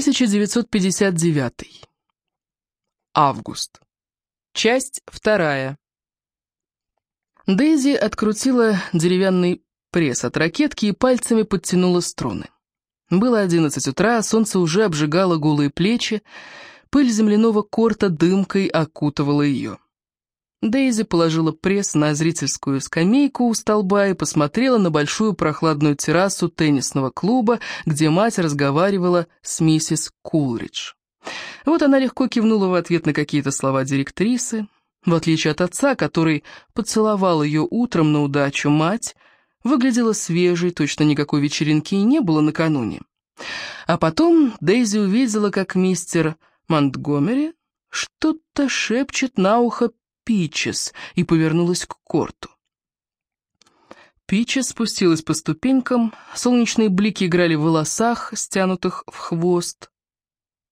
1959. Август. Часть вторая. Дейзи открутила деревянный пресс от ракетки и пальцами подтянула струны. Было одиннадцать утра, солнце уже обжигало голые плечи, пыль земляного корта дымкой окутывала ее. Дейзи положила пресс на зрительскую скамейку у столба и посмотрела на большую прохладную террасу теннисного клуба, где мать разговаривала с миссис Кулридж. Вот она легко кивнула в ответ на какие-то слова директрисы. В отличие от отца, который поцеловал ее утром на удачу, мать выглядела свежей, точно никакой вечеринки и не было накануне. А потом Дейзи увидела, как мистер Монтгомери что-то шепчет на ухо Пичес и повернулась к Корту. Пичес спустилась по ступенькам, солнечные блики играли в волосах, стянутых в хвост.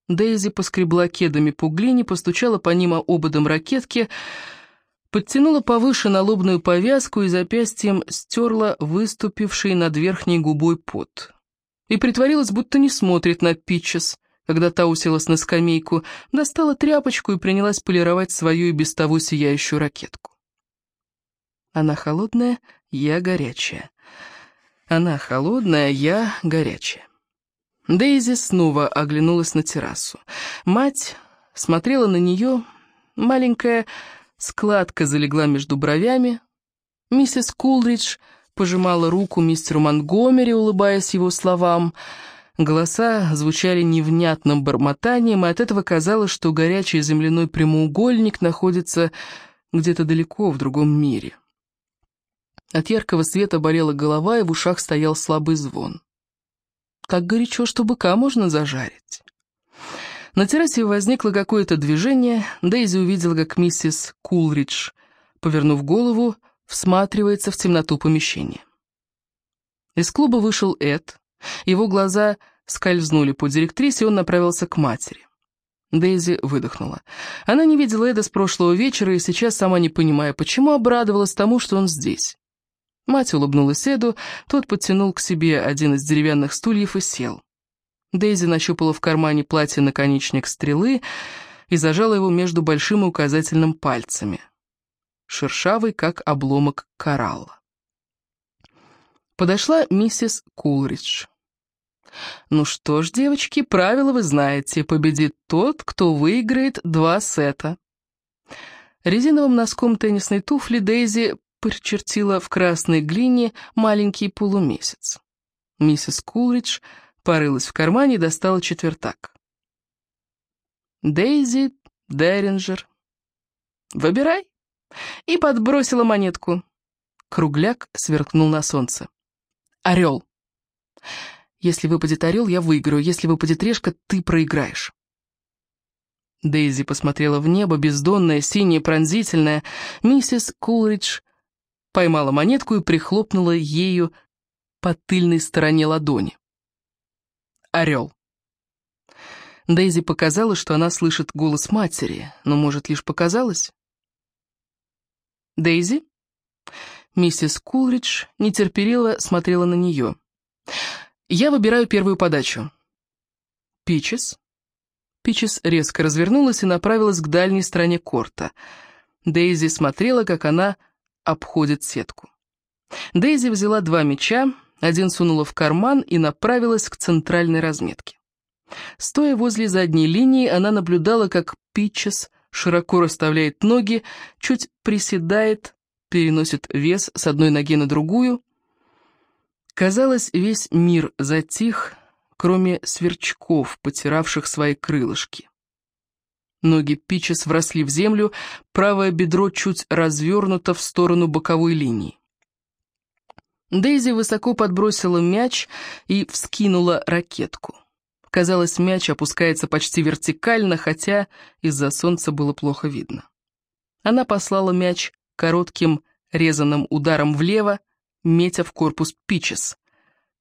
Дейзи поскребла кедами по глине, постучала по ним ободом ракетки, подтянула повыше налобную повязку и запястьем стерла выступивший над верхней губой пот. И притворилась, будто не смотрит на Пичес, когда та уселась на скамейку, достала тряпочку и принялась полировать свою и без того сияющую ракетку. Она холодная, я горячая. Она холодная, я горячая. Дейзи снова оглянулась на террасу. Мать смотрела на нее, маленькая складка залегла между бровями. Миссис Кулридж пожимала руку мистеру Монгомери, улыбаясь его словам — Голоса звучали невнятным бормотанием, и от этого казалось, что горячий земляной прямоугольник находится где-то далеко в другом мире. От яркого света болела голова, и в ушах стоял слабый звон. Как горячо, что быка можно зажарить. На террасе возникло какое-то движение, Дейзи увидела, как миссис Кулридж, повернув голову, всматривается в темноту помещения. Из клуба вышел Эд, его глаза скользнули по директрисе, и он направился к матери. Дейзи выдохнула. Она не видела Эда с прошлого вечера и сейчас, сама не понимая, почему обрадовалась тому, что он здесь. Мать улыбнулась Эду, тот подтянул к себе один из деревянных стульев и сел. Дейзи нащупала в кармане платье наконечник стрелы и зажала его между большим и указательным пальцами. Шершавый, как обломок коралла. Подошла миссис Кулридж. «Ну что ж, девочки, правила вы знаете. Победит тот, кто выиграет два сета». Резиновым носком теннисной туфли Дейзи причертила в красной глине маленький полумесяц. Миссис Кулридж порылась в кармане и достала четвертак. «Дейзи Деринджер. Выбирай!» И подбросила монетку. Кругляк сверкнул на солнце. Орел. Если выпадет орел, я выиграю. Если выпадет решка, ты проиграешь. Дейзи посмотрела в небо, бездонное, синее, пронзительное. Миссис Кулридж поймала монетку и прихлопнула ею по тыльной стороне ладони. Орел. Дейзи показала, что она слышит голос матери, но, может, лишь показалось? «Дейзи?» Миссис Кулридж нетерпеливо смотрела на нее. «Я выбираю первую подачу». «Пичес?» Пичес резко развернулась и направилась к дальней стороне корта. Дейзи смотрела, как она обходит сетку. Дейзи взяла два мяча, один сунула в карман и направилась к центральной разметке. Стоя возле задней линии, она наблюдала, как Пичес широко расставляет ноги, чуть приседает, переносит вес с одной ноги на другую. Казалось, весь мир затих, кроме сверчков, потиравших свои крылышки. Ноги Пичес вросли в землю, правое бедро чуть развернуто в сторону боковой линии. Дейзи высоко подбросила мяч и вскинула ракетку. Казалось, мяч опускается почти вертикально, хотя из-за солнца было плохо видно. Она послала мяч коротким резаным ударом влево, метя в корпус Пичес.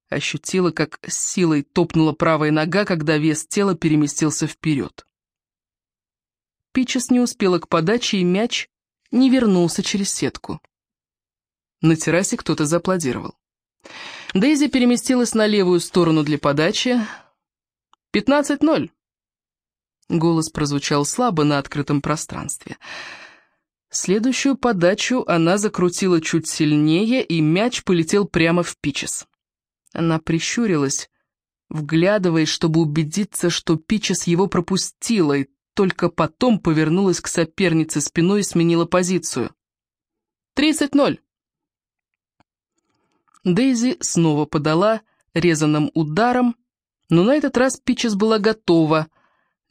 Ощутила, как с силой топнула правая нога, когда вес тела переместился вперед. Пичес не успела к подаче, и мяч не вернулся через сетку. На террасе кто-то зааплодировал. Дейзи переместилась на левую сторону для подачи. Пятнадцать ноль!» Голос прозвучал слабо на открытом пространстве. Следующую подачу она закрутила чуть сильнее, и мяч полетел прямо в Пичес. Она прищурилась, вглядываясь, чтобы убедиться, что Пичес его пропустила, и только потом повернулась к сопернице спиной и сменила позицию. «Тридцать ноль!» Дейзи снова подала резаным ударом, но на этот раз Пичес была готова.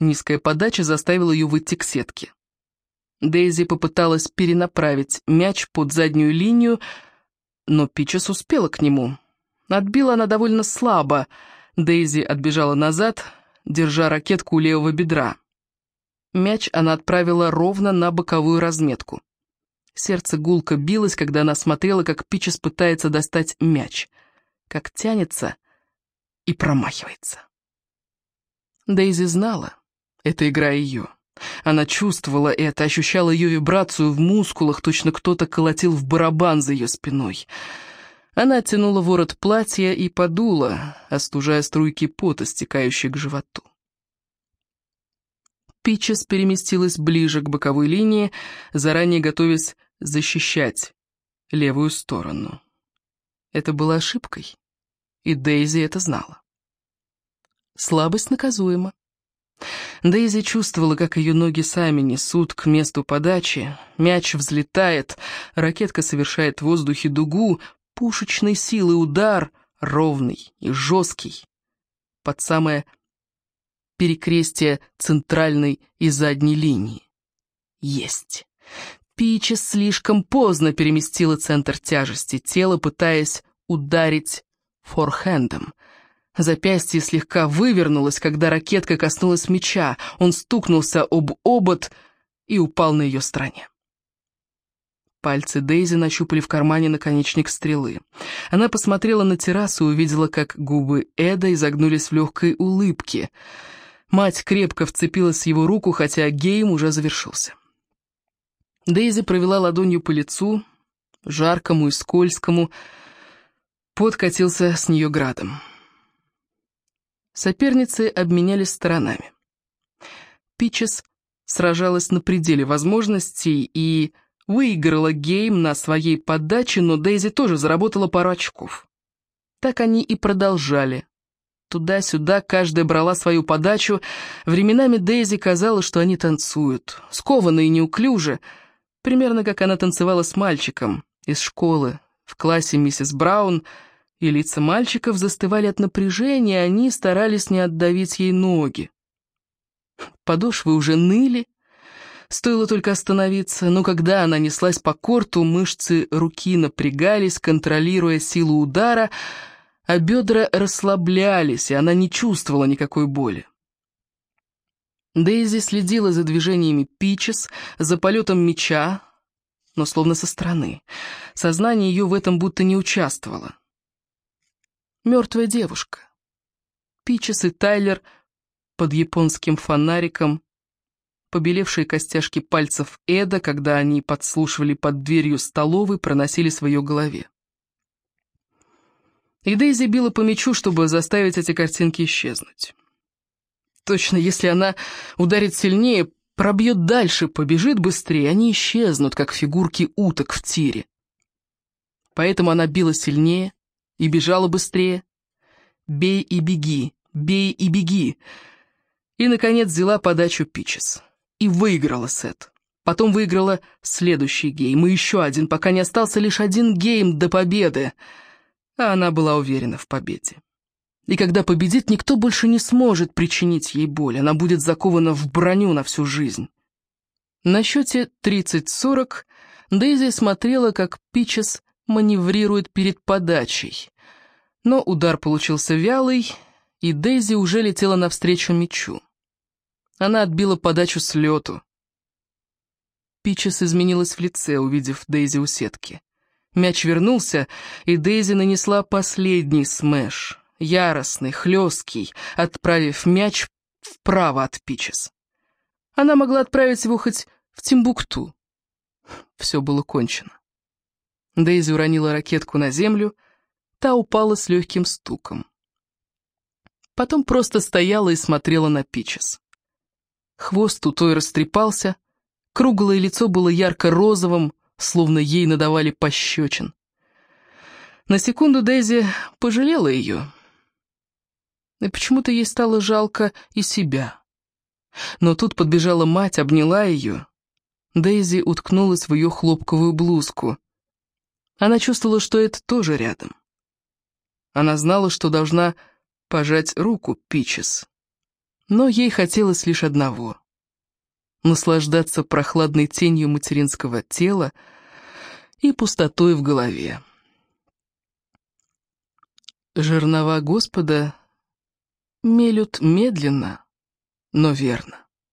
Низкая подача заставила ее выйти к сетке. Дейзи попыталась перенаправить мяч под заднюю линию, но Пичес успела к нему. Отбила она довольно слабо. Дейзи отбежала назад, держа ракетку у левого бедра. Мяч она отправила ровно на боковую разметку. Сердце гулко билось, когда она смотрела, как Пичес пытается достать мяч. Как тянется и промахивается. Дейзи знала, это игра ее. Она чувствовала это, ощущала ее вибрацию в мускулах, точно кто-то колотил в барабан за ее спиной. Она оттянула ворот платья и подула, остужая струйки пота, стекающие к животу. Пичес переместилась ближе к боковой линии, заранее готовясь защищать левую сторону. Это было ошибкой, и Дейзи это знала. Слабость наказуема. Дейзи чувствовала, как ее ноги сами несут к месту подачи, мяч взлетает, ракетка совершает в воздухе дугу, пушечной силы удар, ровный и жесткий, под самое перекрестие центральной и задней линии. Есть. Пичес слишком поздно переместила центр тяжести тела, пытаясь ударить форхендом. Запястье слегка вывернулось, когда ракетка коснулась меча. Он стукнулся об обод и упал на ее стороне. Пальцы Дейзи нащупали в кармане наконечник стрелы. Она посмотрела на террасу и увидела, как губы Эда изогнулись в легкой улыбке. Мать крепко вцепилась в его руку, хотя гейм уже завершился. Дейзи провела ладонью по лицу, жаркому и скользкому. Пот катился с нее градом. Соперницы обменялись сторонами. Пичес сражалась на пределе возможностей и выиграла гейм на своей подаче, но Дейзи тоже заработала пару очков. Так они и продолжали. Туда-сюда каждая брала свою подачу. Временами Дейзи казалось, что они танцуют, скованно и неуклюже, примерно как она танцевала с мальчиком из школы в классе миссис Браун, и лица мальчиков застывали от напряжения, они старались не отдавить ей ноги. Подошвы уже ныли, стоило только остановиться, но когда она неслась по корту, мышцы руки напрягались, контролируя силу удара, а бедра расслаблялись, и она не чувствовала никакой боли. Дейзи следила за движениями Пичес, за полетом меча, но словно со стороны. Сознание ее в этом будто не участвовало. Мертвая девушка. Пичес и Тайлер под японским фонариком, побелевшие костяшки пальцев Эда, когда они подслушивали под дверью столовой, проносились в ее голове. И Дейзи била по мячу, чтобы заставить эти картинки исчезнуть. Точно, если она ударит сильнее, пробьет дальше, побежит быстрее, они исчезнут, как фигурки уток в тире. Поэтому она била сильнее и бежала быстрее. Бей и беги, бей и беги. И, наконец, взяла подачу Пичес. И выиграла сет. Потом выиграла следующий гейм и еще один, пока не остался лишь один гейм до победы. А она была уверена в победе. И когда победит, никто больше не сможет причинить ей боль. Она будет закована в броню на всю жизнь. На счете 30-40 Дейзи смотрела, как Пичес маневрирует перед подачей. Но удар получился вялый, и Дейзи уже летела навстречу мячу. Она отбила подачу с лету. Пичес изменилась в лице, увидев Дейзи у сетки. Мяч вернулся, и Дейзи нанесла последний смеш яростный, хлесткий, отправив мяч вправо от Пичес. Она могла отправить его хоть в Тимбукту. Все было кончено. Дейзи уронила ракетку на землю, та упала с легким стуком. потом просто стояла и смотрела на Пичес. Хвост у той растрепался, круглое лицо было ярко-розовым, словно ей надавали пощечин. На секунду Дейзи пожалела ее. И почему-то ей стало жалко и себя. Но тут подбежала мать, обняла ее. Дейзи уткнулась в ее хлопковую блузку. Она чувствовала, что это тоже рядом. Она знала, что должна пожать руку Пичес. Но ей хотелось лишь одного — наслаждаться прохладной тенью материнского тела и пустотой в голове. Жернова Господа мелют медленно, но верно.